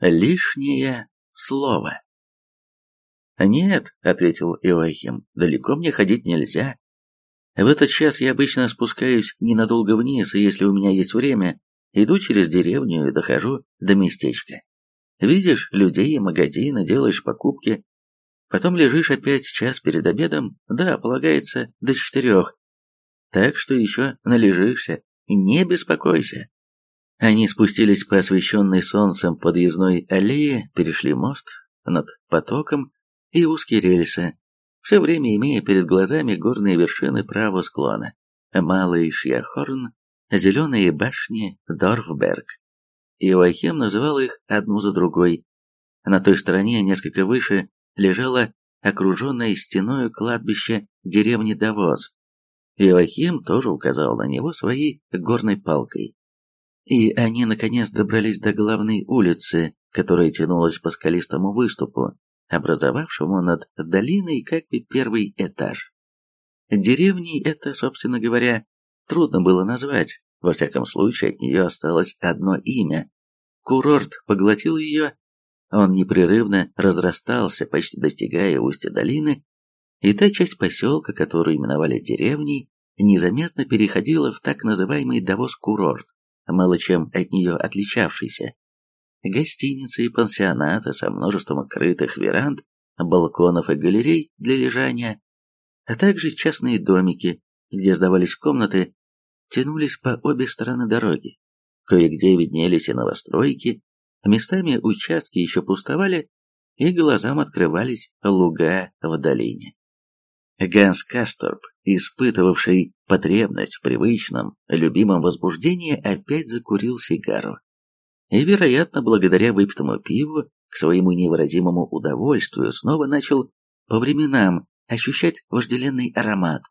Лишнее слово. «Нет», — ответил Иоахим, — «далеко мне ходить нельзя. В этот час я обычно спускаюсь ненадолго вниз, и если у меня есть время, иду через деревню и дохожу до местечка. Видишь людей и магазины, делаешь покупки, потом лежишь опять час перед обедом, да, полагается, до четырех. Так что еще належишься, не беспокойся. Они спустились по освещенной солнцем подъездной аллее, перешли мост над потоком и узкие рельсы, все время имея перед глазами горные вершины правого склона, малый Шьяхорн, зеленые башни Дорфберг. Иоахим называл их одну за другой. На той стороне, несколько выше, лежало окруженное стеной кладбище деревни Давоз. Иоахим тоже указал на него своей горной палкой. И они, наконец, добрались до главной улицы, которая тянулась по скалистому выступу, образовавшему над долиной как бы первый этаж. Деревней это, собственно говоря, трудно было назвать, во всяком случае от нее осталось одно имя. Курорт поглотил ее, он непрерывно разрастался, почти достигая устья долины, и та часть поселка, которую именовали деревней, незаметно переходила в так называемый Давос-курорт, мало чем от нее отличавшийся. Гостиницы и пансионаты со множеством крытых веранд, балконов и галерей для лежания, а также частные домики, где сдавались комнаты, тянулись по обе стороны дороги. Кое-где виднелись и новостройки, местами участки еще пустовали, и глазам открывались луга в долине. Ганс Касторп, испытывавший потребность в привычном, любимом возбуждении, опять закурил сигару. И, вероятно, благодаря выпитому пиву, к своему невыразимому удовольствию, снова начал по временам ощущать вожделенный аромат.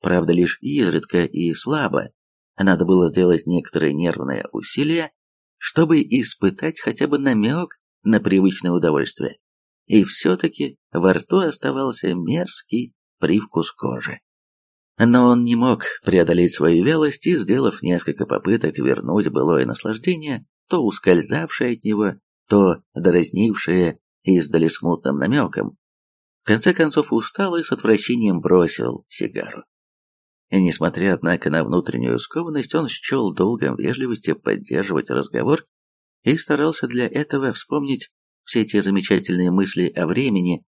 Правда, лишь изредка и слабо. Надо было сделать некоторые нервные усилия, чтобы испытать хотя бы намек на привычное удовольствие. И все-таки во рту оставался мерзкий привкус кожи. Но он не мог преодолеть свою вялость и, сделав несколько попыток вернуть былое наслаждение, то ускользавшее от него, то дразнившее издали смутным намеком, в конце концов устал и с отвращением бросил сигару. И несмотря, однако, на внутреннюю скованность, он счел долгом вежливости поддерживать разговор и старался для этого вспомнить все те замечательные мысли о времени,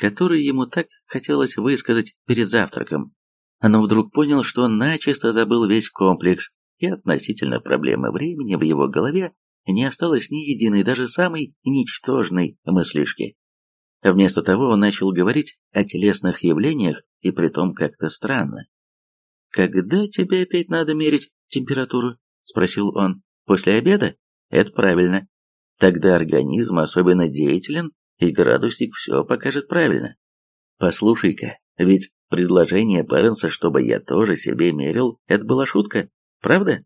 который ему так хотелось высказать перед завтраком. Но вдруг понял, что начисто забыл весь комплекс, и относительно проблемы времени в его голове не осталось ни единой, даже самой ничтожной мыслишки. Вместо того он начал говорить о телесных явлениях, и притом как-то странно. «Когда тебе опять надо мерить температуру?» – спросил он. «После обеда? Это правильно. Тогда организм особенно деятелен и градусник все покажет правильно. Послушай-ка, ведь предложение Бернса, чтобы я тоже себе мерил, это была шутка, правда?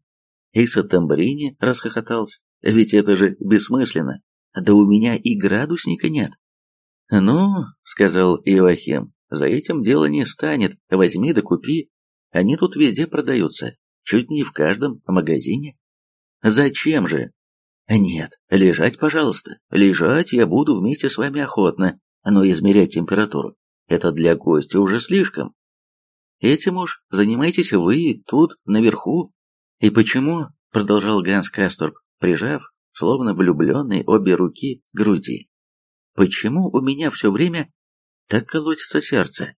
И Сатамбрини расхохотался, ведь это же бессмысленно. Да у меня и градусника нет. Ну, сказал Иоахим, за этим дело не станет, возьми да купи. Они тут везде продаются, чуть не в каждом магазине. Зачем же? Нет, лежать, пожалуйста. Лежать я буду вместе с вами охотно, но измерять температуру – это для гостя уже слишком. Этим уж занимайтесь вы тут, наверху. И почему, продолжал Ганс Касторп, прижав, словно влюбленный, обе руки к груди, почему у меня все время так колотится сердце?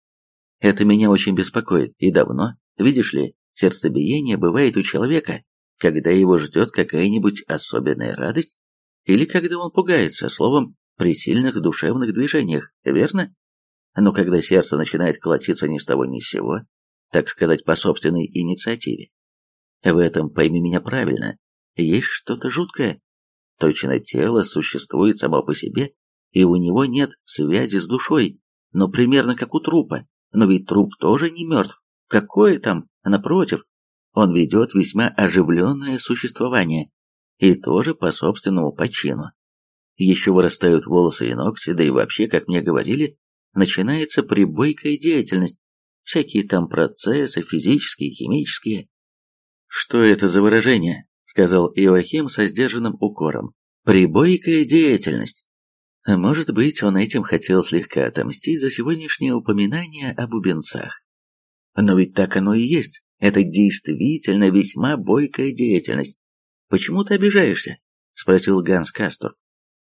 Это меня очень беспокоит, и давно, видишь ли, сердцебиение бывает у человека, когда его ждет какая-нибудь особенная радость, или когда он пугается, словом, при сильных душевных движениях, верно? Но когда сердце начинает колотиться ни с того ни с сего, так сказать, по собственной инициативе, в этом, пойми меня правильно, есть что-то жуткое. Точно тело существует само по себе, и у него нет связи с душой, но примерно как у трупа. Но ведь труп тоже не мертв. Какое там, напротив, он ведет весьма оживленное существование, и тоже по собственному почину. Еще вырастают волосы и ногти, да и вообще, как мне говорили, начинается прибойкая деятельность, всякие там процессы, физические, химические. «Что это за выражение?» — сказал Иоахим со сдержанным укором. Прибойкая деятельность. Может быть, он этим хотел слегка отомстить за сегодняшнее упоминание о бубенцах. Но ведь так оно и есть. Это действительно весьма бойкая деятельность. Почему ты обижаешься? Спросил Ганс Кастор.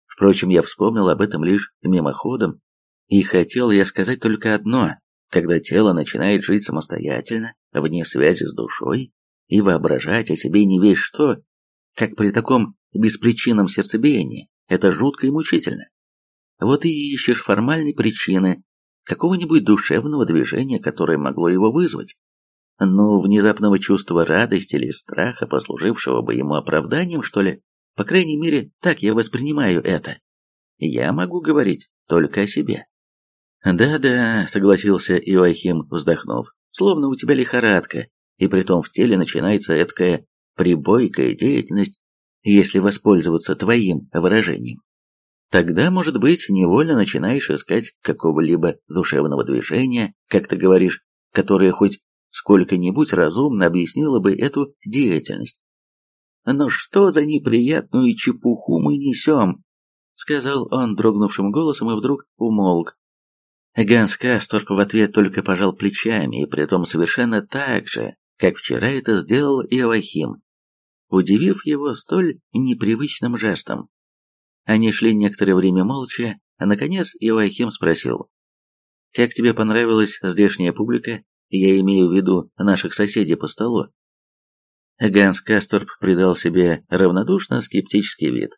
Впрочем, я вспомнил об этом лишь мимоходом, и хотел я сказать только одно. Когда тело начинает жить самостоятельно, вне связи с душой, и воображать о себе не весь что, как при таком беспричинном сердцебиении, это жутко и мучительно. Вот и ищешь формальной причины, какого-нибудь душевного движения, которое могло его вызвать. Но внезапного чувства радости или страха, послужившего бы ему оправданием, что ли, по крайней мере, так я воспринимаю это. Я могу говорить только о себе. «Да-да», — согласился Иоахим, вздохнув, — «словно у тебя лихорадка, и притом в теле начинается эткая прибойкая деятельность, если воспользоваться твоим выражением. Тогда, может быть, невольно начинаешь искать какого-либо душевного движения, как ты говоришь, которое хоть сколько-нибудь разумно объяснило бы эту деятельность. «Но что за неприятную чепуху мы несем?» — сказал он дрогнувшим голосом и вдруг умолк. Ганс Касторп в ответ только пожал плечами, и притом совершенно так же, как вчера это сделал Иоахим, удивив его столь непривычным жестом. Они шли некоторое время молча, а наконец Иоахим спросил. «Как тебе понравилась здешняя публика? Я имею в виду наших соседей по столу». Ганс Касторп придал себе равнодушно скептический вид.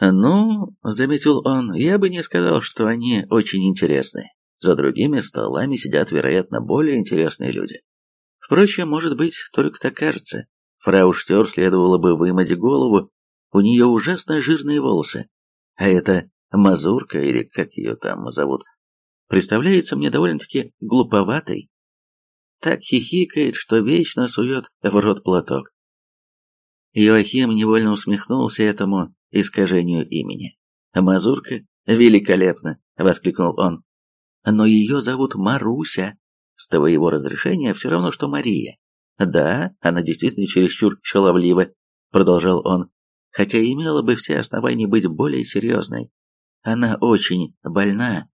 «Ну, — заметил он, — я бы не сказал, что они очень интересны. За другими столами сидят, вероятно, более интересные люди. Впрочем, может быть, только так кажется. Фрау Штер следовало бы вымыть голову у нее ужасно жирные волосы. А эта мазурка, или как ее там зовут, представляется мне довольно-таки глуповатой. Так хихикает, что вечно сует в рот платок. Иоахим невольно усмехнулся этому искажению имени. «Мазурка? Великолепно!» — воскликнул он. «Но ее зовут Маруся. С твоего разрешения все равно, что Мария. Да, она действительно чересчур шаловлива», — продолжал он хотя имела бы все основания быть более серьезной. Она очень больна.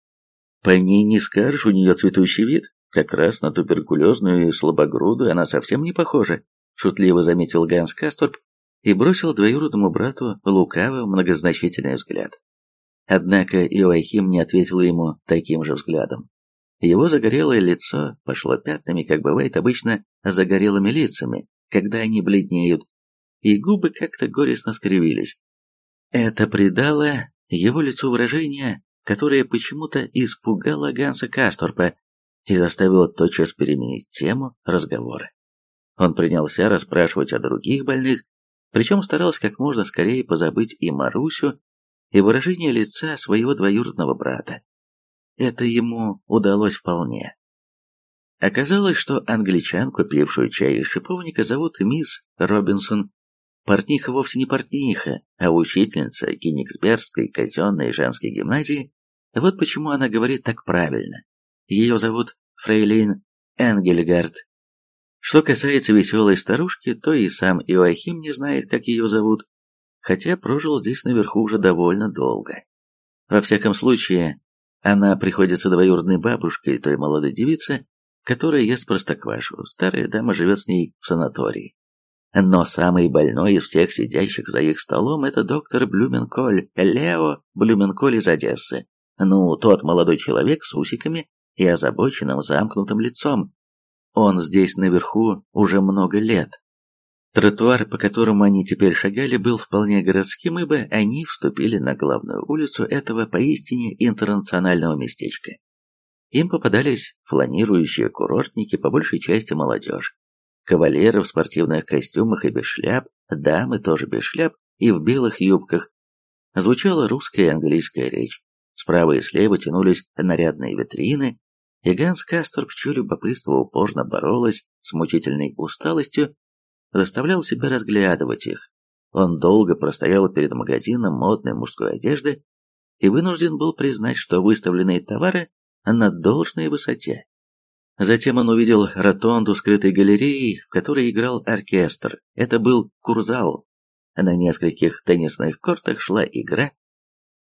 По ней не скажешь, у нее цветущий вид. Как раз на туберкулезную и слабогрудую она совсем не похожа, шутливо заметил Ганс Касторп и бросил двоюродному брату лукаво многозначительный взгляд. Однако Иоахим не ответил ему таким же взглядом. Его загорелое лицо пошло пятнами, как бывает обычно загорелыми лицами, когда они бледнеют, и губы как-то горестно скривились. Это придало его лицу выражение, которое почему-то испугало Ганса Касторпа и заставило тотчас переменить тему разговора. Он принялся расспрашивать о других больных, причем старался как можно скорее позабыть и Марусю, и выражение лица своего двоюродного брата. Это ему удалось вполне. Оказалось, что англичанку, пившую чай из шиповника, зовут мисс Робинсон, Портниха вовсе не портниха, а учительница Кенигсбергской казенной женской гимназии. Вот почему она говорит так правильно. Ее зовут Фрейлин Энгельгард. Что касается веселой старушки, то и сам Иоахим не знает, как ее зовут, хотя прожил здесь наверху уже довольно долго. Во всяком случае, она приходится двоюродной бабушкой той молодой девицы, которая ест простоквашу. Старая дама живет с ней в санатории. Но самый больной из всех сидящих за их столом это доктор Блюменколь, Лео Блюменколь из Одессы. Ну, тот молодой человек с усиками и озабоченным замкнутым лицом. Он здесь наверху уже много лет. Тротуар, по которому они теперь шагали, был вполне городским, ибо они вступили на главную улицу этого поистине интернационального местечка. Им попадались фланирующие курортники, по большей части молодежь кавалеры в спортивных костюмах и без шляп, дамы тоже без шляп и в белых юбках. Звучала русская и английская речь. Справа и слева тянулись нарядные витрины, и Ганс Касторп, чье любопытство упорно боролось с мучительной усталостью, заставлял себя разглядывать их. Он долго простоял перед магазином модной мужской одежды и вынужден был признать, что выставленные товары на должной высоте. Затем он увидел ротонду скрытой галереей, в которой играл оркестр. Это был курзал. на нескольких теннисных кортах шла игра.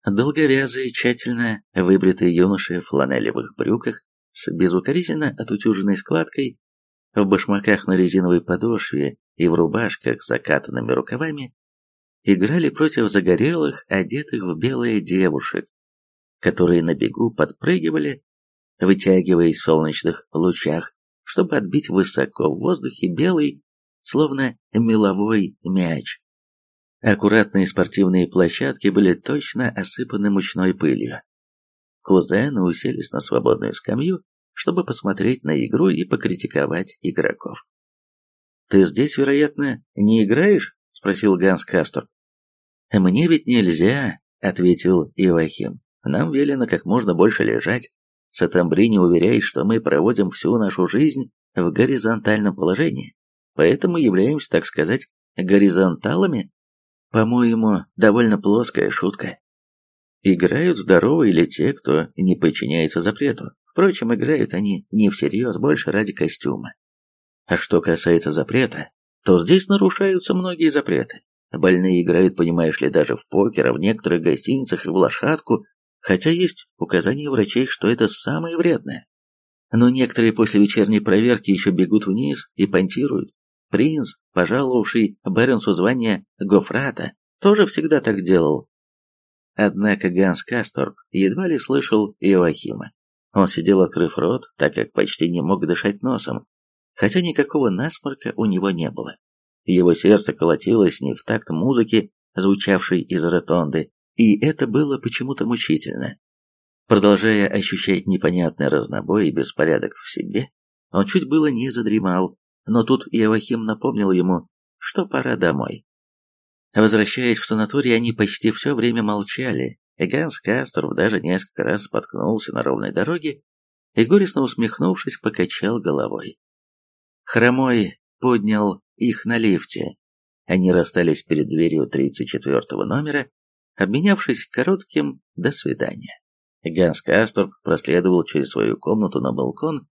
Долговязые, тщательно выбритые юноши в фланелевых брюках с безукоризненно отутюженной складкой, в башмаках на резиновой подошве и в рубашках с закатанными рукавами, играли против загорелых, одетых в белые девушек, которые на бегу подпрыгивали, вытягиваясь в солнечных лучах, чтобы отбить высоко в воздухе белый, словно меловой мяч. Аккуратные спортивные площадки были точно осыпаны мучной пылью. Кузены уселись на свободную скамью, чтобы посмотреть на игру и покритиковать игроков. «Ты здесь, вероятно, не играешь?» — спросил Ганс Кастор. «Мне ведь нельзя», — ответил Ивахим. «Нам велено как можно больше лежать. Сатамбрини уверяет, что мы проводим всю нашу жизнь в горизонтальном положении, поэтому являемся, так сказать, горизонталами. По-моему, довольно плоская шутка. Играют здоровые или те, кто не подчиняется запрету. Впрочем, играют они не всерьез, больше ради костюма. А что касается запрета, то здесь нарушаются многие запреты. Больные играют, понимаешь ли, даже в покер, а в некоторых гостиницах и в лошадку, хотя есть указания врачей, что это самое вредное. Но некоторые после вечерней проверки еще бегут вниз и понтируют. Принц, пожаловавший Беренсу звание Гофрата, тоже всегда так делал. Однако Ганс Касторп едва ли слышал Иоахима. Он сидел, открыв рот, так как почти не мог дышать носом, хотя никакого насморка у него не было. Его сердце колотилось не в такт музыки, звучавшей из ротонды, и это было почему-то мучительно. Продолжая ощущать непонятный разнобой и беспорядок в себе, он чуть было не задремал, но тут Иоахим напомнил ему, что пора домой. Возвращаясь в санаторий, они почти все время молчали, Ганс Касторов даже несколько раз споткнулся на ровной дороге и, горестно усмехнувшись, покачал головой. Хромой поднял их на лифте. Они расстались перед дверью 34-го номера, обменявшись коротким «до свидания». Ганс Касторп проследовал через свою комнату на балкон,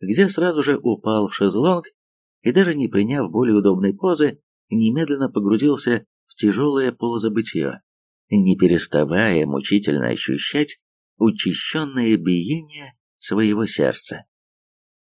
где сразу же упал в шезлонг и даже не приняв более удобной позы, немедленно погрузился тяжелое полузабытье, не переставая мучительно ощущать учащенное биение своего сердца.